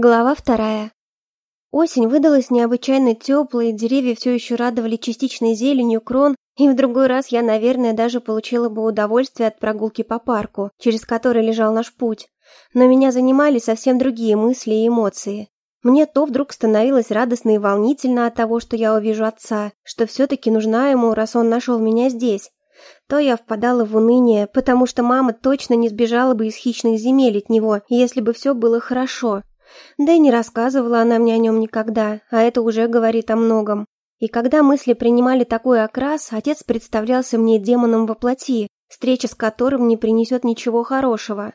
Глава вторая. Осень выдалась необычайно теплой, деревья все еще радовали частичной зеленью крон, и в другой раз я, наверное, даже получила бы удовольствие от прогулки по парку, через который лежал наш путь. Но меня занимали совсем другие мысли и эмоции. Мне то вдруг становилось радостно и волнительно от того, что я увижу отца, что все-таки нужна ему, раз он нашел меня здесь. То я впадала в уныние, потому что мама точно не сбежала бы из хищных земель от него, если бы все было хорошо. Да и не рассказывала она мне о нем никогда, а это уже говорит о многом. И когда мысли принимали такой окрас, отец представлялся мне демоном во плоти, встреча с которым не принесет ничего хорошего.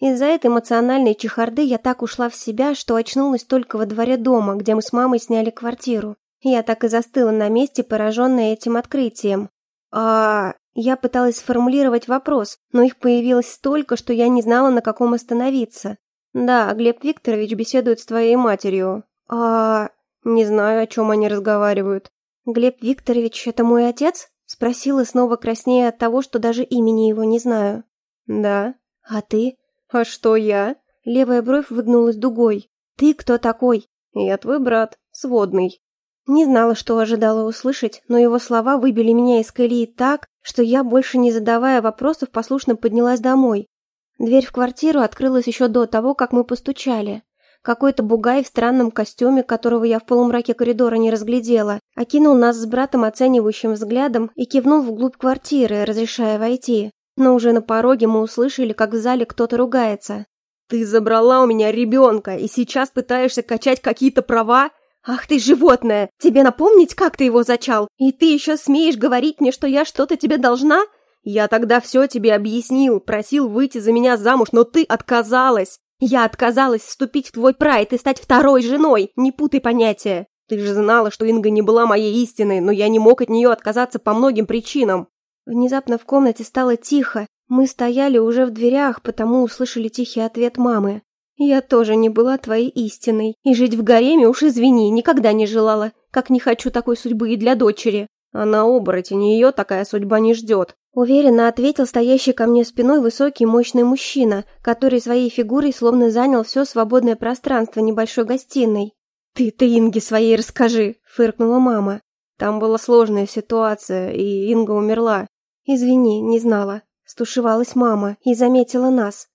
Из-за этой эмоциональной чехарды я так ушла в себя, что очнулась только во дворе дома, где мы с мамой сняли квартиру. Я так и застыла на месте, пораженная этим открытием. А я пыталась сформулировать вопрос, но их появилось столько, что я не знала, на каком остановиться. «Да, Глеб Викторович беседует с твоей матерью. А... не знаю, о чем они разговаривают». «Глеб Викторович — это мой отец?» Спросила снова краснее от того, что даже имени его не знаю. «Да». «А ты?» «А что я?» Левая бровь выгнулась дугой. «Ты кто такой?» «Я твой брат, сводный». Не знала, что ожидала услышать, но его слова выбили меня из колеи так, что я, больше не задавая вопросов, послушно поднялась домой. Дверь в квартиру открылась еще до того, как мы постучали. Какой-то бугай в странном костюме, которого я в полумраке коридора не разглядела, окинул нас с братом оценивающим взглядом и кивнул вглубь квартиры, разрешая войти. Но уже на пороге мы услышали, как в зале кто-то ругается. «Ты забрала у меня ребенка и сейчас пытаешься качать какие-то права? Ах ты животное! Тебе напомнить, как ты его зачал? И ты еще смеешь говорить мне, что я что-то тебе должна?» Я тогда все тебе объяснил, просил выйти за меня замуж, но ты отказалась. Я отказалась вступить в твой прайд и стать второй женой, не путай понятия. Ты же знала, что Инга не была моей истиной, но я не мог от нее отказаться по многим причинам. Внезапно в комнате стало тихо. Мы стояли уже в дверях, потому услышали тихий ответ мамы. «Я тоже не была твоей истиной, и жить в гареме, уж извини, никогда не желала, как не хочу такой судьбы и для дочери». Она оборотень, ее такая судьба не ждет. Уверенно ответил стоящий ко мне спиной высокий мощный мужчина, который своей фигурой словно занял все свободное пространство небольшой гостиной. «Ты-то Инге своей расскажи!» – фыркнула мама. «Там была сложная ситуация, и Инга умерла». «Извини, не знала». Стушевалась мама и заметила нас.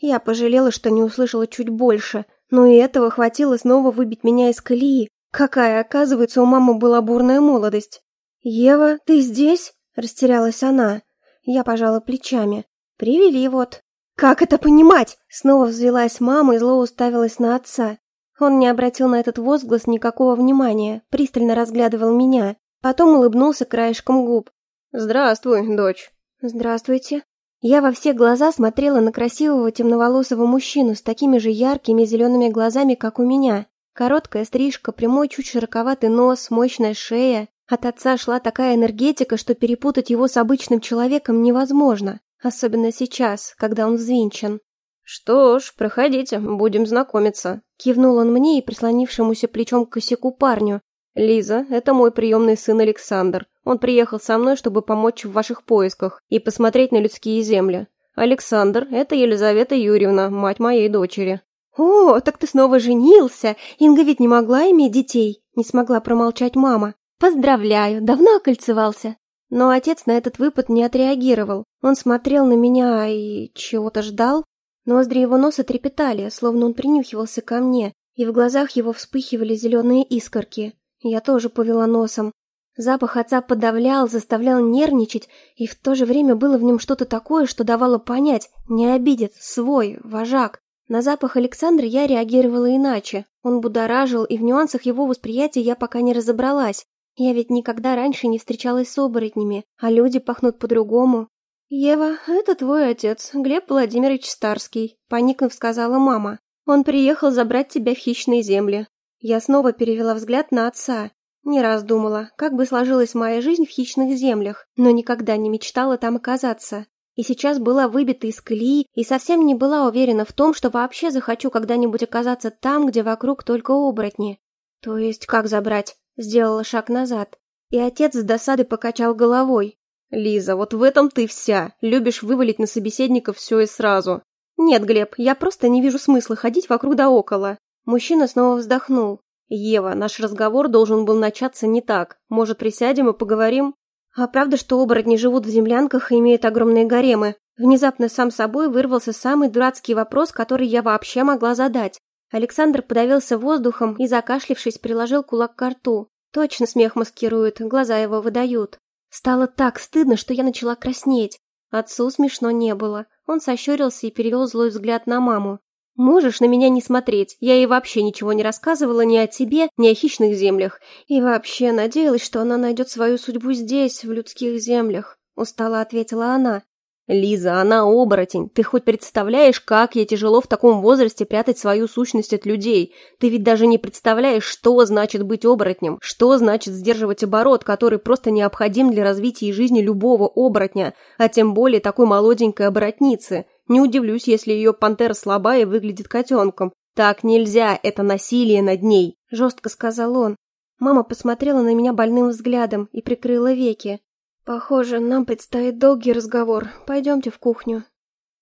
Я пожалела, что не услышала чуть больше, но и этого хватило снова выбить меня из колеи. Какая, оказывается, у мамы была бурная молодость. «Ева, ты здесь?» Растерялась она. Я пожала плечами. Привели вот. Как это понимать? Снова взвелась мама и зло уставилась на отца. Он не обратил на этот возглас никакого внимания, пристально разглядывал меня. Потом улыбнулся краешком губ. «Здравствуй, дочь». «Здравствуйте». Я во все глаза смотрела на красивого темноволосого мужчину с такими же яркими зелеными глазами, как у меня. Короткая стрижка, прямой чуть широковатый нос, мощная шея. От отца шла такая энергетика, что перепутать его с обычным человеком невозможно, особенно сейчас, когда он взвинчен. «Что ж, проходите, будем знакомиться», — кивнул он мне и прислонившемуся плечом к косяку парню. «Лиза, это мой приемный сын Александр. Он приехал со мной, чтобы помочь в ваших поисках и посмотреть на людские земли. Александр, это Елизавета Юрьевна, мать моей дочери». «О, так ты снова женился! Инга ведь не могла иметь детей!» Не смогла промолчать мама. «Поздравляю, давно окольцевался?» Но отец на этот выпад не отреагировал. Он смотрел на меня и чего-то ждал. Ноздри его носа трепетали, словно он принюхивался ко мне, и в глазах его вспыхивали зеленые искорки. Я тоже повела носом. Запах отца подавлял, заставлял нервничать, и в то же время было в нем что-то такое, что давало понять, не обидит, свой, вожак. На запах Александра я реагировала иначе. Он будоражил, и в нюансах его восприятия я пока не разобралась. Я ведь никогда раньше не встречалась с оборотнями, а люди пахнут по-другому. «Ева, это твой отец, Глеб Владимирович Старский», — поникнув, сказала мама. «Он приехал забрать тебя в хищные земли». Я снова перевела взгляд на отца. Не раз думала, как бы сложилась моя жизнь в хищных землях, но никогда не мечтала там оказаться. И сейчас была выбита из колеи и совсем не была уверена в том, что вообще захочу когда-нибудь оказаться там, где вокруг только оборотни. То есть как забрать? Сделала шаг назад, и отец с досады покачал головой. «Лиза, вот в этом ты вся. Любишь вывалить на собеседника все и сразу». «Нет, Глеб, я просто не вижу смысла ходить вокруг да около». Мужчина снова вздохнул. «Ева, наш разговор должен был начаться не так. Может, присядем и поговорим?» «А правда, что оборотни живут в землянках и имеют огромные гаремы?» Внезапно сам собой вырвался самый дурацкий вопрос, который я вообще могла задать. Александр подавился воздухом и, закашлившись, приложил кулак к рту. Точно смех маскирует, глаза его выдают. Стало так стыдно, что я начала краснеть. Отцу смешно не было. Он сощурился и перевел злой взгляд на маму. «Можешь на меня не смотреть. Я ей вообще ничего не рассказывала ни о тебе, ни о хищных землях. И вообще надеялась, что она найдет свою судьбу здесь, в людских землях», — устало ответила она. «Лиза, она оборотень. Ты хоть представляешь, как ей тяжело в таком возрасте прятать свою сущность от людей? Ты ведь даже не представляешь, что значит быть оборотнем, что значит сдерживать оборот, который просто необходим для развития жизни любого оборотня, а тем более такой молоденькой оборотницы. Не удивлюсь, если ее пантера слабая и выглядит котенком. Так нельзя, это насилие над ней», – жестко сказал он. Мама посмотрела на меня больным взглядом и прикрыла веки. «Похоже, нам предстоит долгий разговор. Пойдемте в кухню».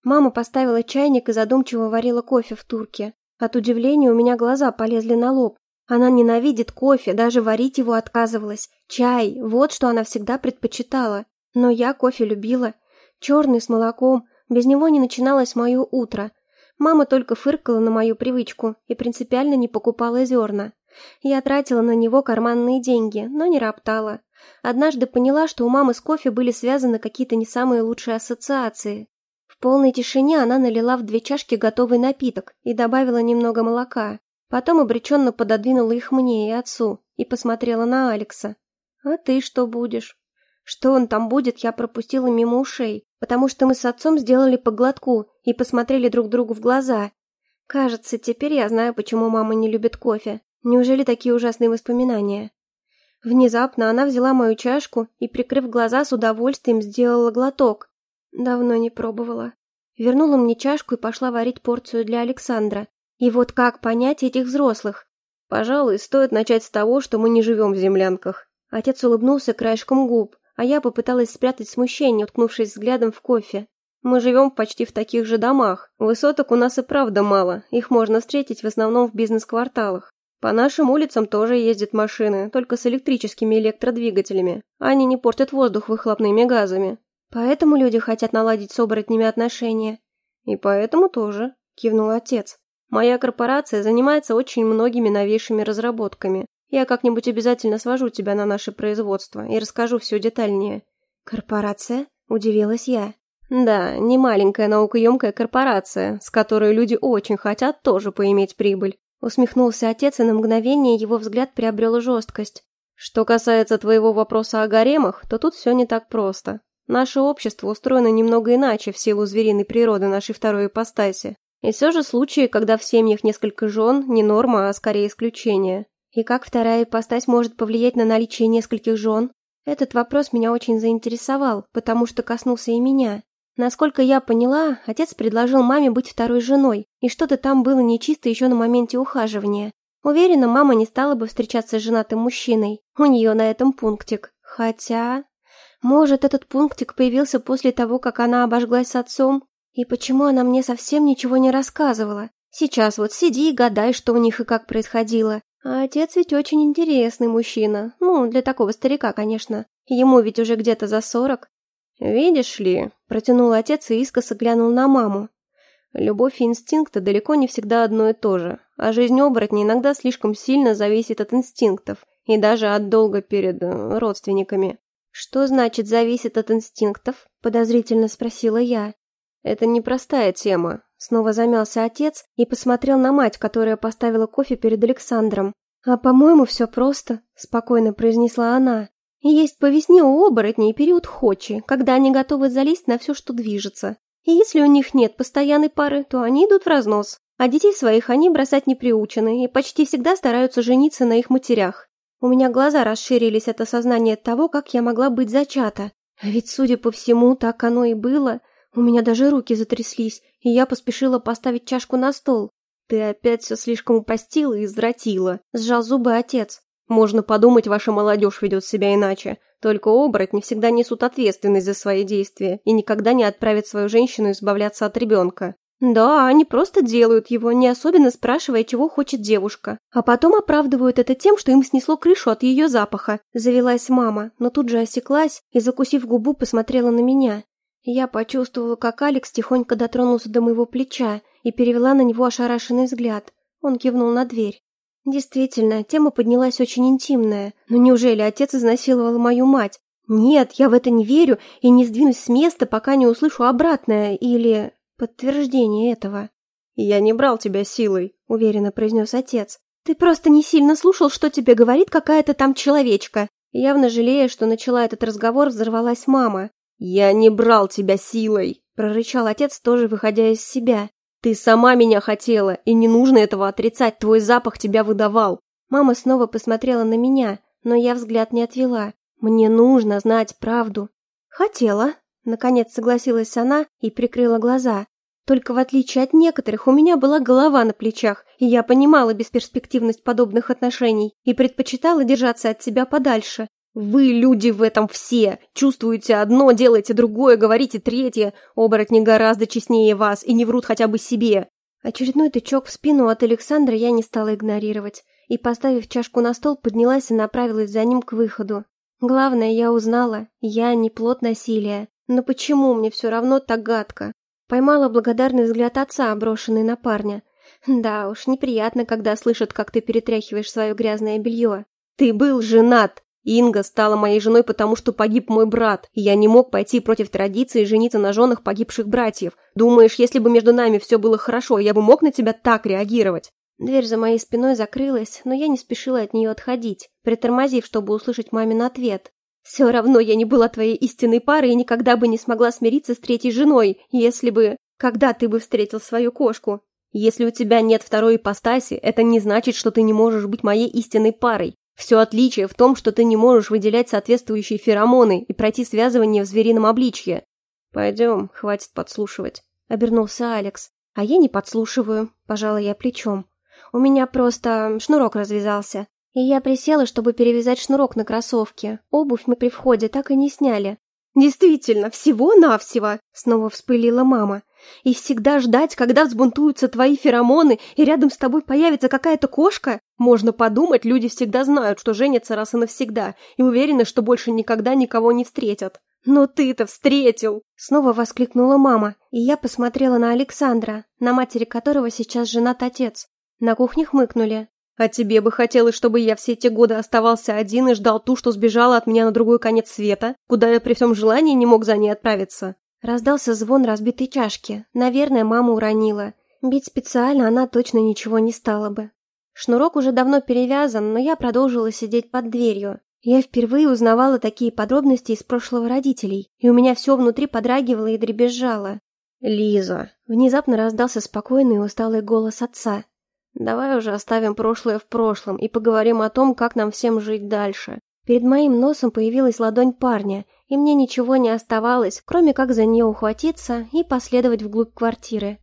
Мама поставила чайник и задумчиво варила кофе в турке. От удивления у меня глаза полезли на лоб. Она ненавидит кофе, даже варить его отказывалась. Чай, вот что она всегда предпочитала. Но я кофе любила. Черный, с молоком. Без него не начиналось мое утро. Мама только фыркала на мою привычку и принципиально не покупала зерна. Я тратила на него карманные деньги, но не роптала. Однажды поняла, что у мамы с кофе были связаны какие-то не самые лучшие ассоциации. В полной тишине она налила в две чашки готовый напиток и добавила немного молока. Потом обреченно пододвинула их мне и отцу и посмотрела на Алекса. «А ты что будешь?» Что он там будет, я пропустила мимо ушей, потому что мы с отцом сделали по глотку и посмотрели друг другу в глаза. Кажется, теперь я знаю, почему мама не любит кофе. Неужели такие ужасные воспоминания? Внезапно она взяла мою чашку и, прикрыв глаза, с удовольствием сделала глоток. Давно не пробовала. Вернула мне чашку и пошла варить порцию для Александра. И вот как понять этих взрослых? Пожалуй, стоит начать с того, что мы не живем в землянках. Отец улыбнулся краешком губ, а я попыталась спрятать смущение, уткнувшись взглядом в кофе. Мы живем почти в таких же домах. Высоток у нас и правда мало, их можно встретить в основном в бизнес-кварталах. По нашим улицам тоже ездят машины, только с электрическими электродвигателями. Они не портят воздух выхлопными газами. Поэтому люди хотят наладить с оборотнями отношения. И поэтому тоже, кивнул отец. Моя корпорация занимается очень многими новейшими разработками. Я как-нибудь обязательно свожу тебя на наше производство и расскажу все детальнее. Корпорация? Удивилась я. Да, не маленькая наукоемкая корпорация, с которой люди очень хотят тоже поиметь прибыль. Усмехнулся отец, и на мгновение его взгляд приобрел жесткость. Что касается твоего вопроса о гаремах, то тут все не так просто. Наше общество устроено немного иначе в силу звериной природы нашей второй ипостаси. И все же случаи, когда в семьях несколько жен, не норма, а скорее исключение. И как вторая ипостась может повлиять на наличие нескольких жен? Этот вопрос меня очень заинтересовал, потому что коснулся и меня. Насколько я поняла, отец предложил маме быть второй женой, и что-то там было нечисто еще на моменте ухаживания. Уверена, мама не стала бы встречаться с женатым мужчиной. У нее на этом пунктик. Хотя... Может, этот пунктик появился после того, как она обожглась с отцом? И почему она мне совсем ничего не рассказывала? Сейчас вот сиди и гадай, что у них и как происходило. А отец ведь очень интересный мужчина. Ну, для такого старика, конечно. Ему ведь уже где-то за сорок. «Видишь ли», – протянул отец и искоса глянул на маму. «Любовь и инстинкты далеко не всегда одно и то же, а жизнь оборотня иногда слишком сильно зависит от инстинктов и даже от долга перед э, родственниками». «Что значит «зависит от инстинктов»?» – подозрительно спросила я. «Это непростая тема», – снова замялся отец и посмотрел на мать, которая поставила кофе перед Александром. «А по-моему, все просто», – спокойно произнесла она. Есть по весне у оборотней период хочи, когда они готовы залезть на все, что движется. И если у них нет постоянной пары, то они идут в разнос. А детей своих они бросать не приучены и почти всегда стараются жениться на их матерях. У меня глаза расширились от осознания того, как я могла быть зачата. А ведь, судя по всему, так оно и было. У меня даже руки затряслись, и я поспешила поставить чашку на стол. «Ты опять все слишком упостила и извратила», – сжал зубы отец. Можно подумать, ваша молодежь ведет себя иначе. Только оборотни всегда несут ответственность за свои действия и никогда не отправят свою женщину избавляться от ребенка. Да, они просто делают его, не особенно спрашивая, чего хочет девушка. А потом оправдывают это тем, что им снесло крышу от ее запаха. Завелась мама, но тут же осеклась и, закусив губу, посмотрела на меня. Я почувствовала, как Алекс тихонько дотронулся до моего плеча и перевела на него ошарашенный взгляд. Он кивнул на дверь. Действительно, тема поднялась очень интимная. Но неужели отец изнасиловал мою мать? Нет, я в это не верю и не сдвинусь с места, пока не услышу обратное или подтверждение этого. «Я не брал тебя силой», — уверенно произнес отец. «Ты просто не сильно слушал, что тебе говорит какая-то там человечка». Явно жалея, что начала этот разговор, взорвалась мама. «Я не брал тебя силой!» – прорычал отец, тоже выходя из себя. «Ты сама меня хотела, и не нужно этого отрицать, твой запах тебя выдавал!» Мама снова посмотрела на меня, но я взгляд не отвела. Мне нужно знать правду. «Хотела», – наконец согласилась она и прикрыла глаза. Только в отличие от некоторых, у меня была голова на плечах, и я понимала бесперспективность подобных отношений и предпочитала держаться от себя подальше. Вы, люди, в этом все. Чувствуете одно, делаете другое, говорите третье. Оборотни гораздо честнее вас и не врут хотя бы себе. Очередной тычок в спину от Александра я не стала игнорировать. И, поставив чашку на стол, поднялась и направилась за ним к выходу. Главное, я узнала, я не плод насилия. Но почему мне все равно так гадко? Поймала благодарный взгляд отца, брошенный на парня. Да уж, неприятно, когда слышат, как ты перетряхиваешь свое грязное белье. Ты был женат, Инга стала моей женой, потому что погиб мой брат, я не мог пойти против традиции жениться на женах погибших братьев. Думаешь, если бы между нами все было хорошо, я бы мог на тебя так реагировать?» Дверь за моей спиной закрылась, но я не спешила от нее отходить, притормозив, чтобы услышать мамин ответ. «Все равно я не была твоей истинной парой и никогда бы не смогла смириться с третьей женой, если бы... Когда ты бы встретил свою кошку?» «Если у тебя нет второй ипостаси, это не значит, что ты не можешь быть моей истинной парой. Все отличие в том, что ты не можешь выделять соответствующие феромоны и пройти связывание в зверином обличье. Пойдем, хватит подслушивать. Обернулся Алекс. А я не подслушиваю, пожала я плечом. У меня просто шнурок развязался. И я присела, чтобы перевязать шнурок на кроссовке. Обувь мы при входе так и не сняли. «Действительно, всего-навсего!» — снова вспылила мама. «И всегда ждать, когда взбунтуются твои феромоны, и рядом с тобой появится какая-то кошка? Можно подумать, люди всегда знают, что женятся раз и навсегда, и уверены, что больше никогда никого не встретят. Но ты-то встретил!» Снова воскликнула мама, и я посмотрела на Александра, на матери которого сейчас женат отец. На кухне хмыкнули. А тебе бы хотелось, чтобы я все эти годы оставался один и ждал ту, что сбежала от меня на другой конец света, куда я при всем желании не мог за ней отправиться?» Раздался звон разбитой чашки. Наверное, мама уронила. Бить специально она точно ничего не стала бы. Шнурок уже давно перевязан, но я продолжила сидеть под дверью. Я впервые узнавала такие подробности из прошлого родителей, и у меня все внутри подрагивало и дребезжало. «Лиза!» Внезапно раздался спокойный и усталый голос отца. Давай уже оставим прошлое в прошлом и поговорим о том, как нам всем жить дальше. Перед моим носом появилась ладонь парня, и мне ничего не оставалось, кроме как за нее ухватиться и последовать вглубь квартиры.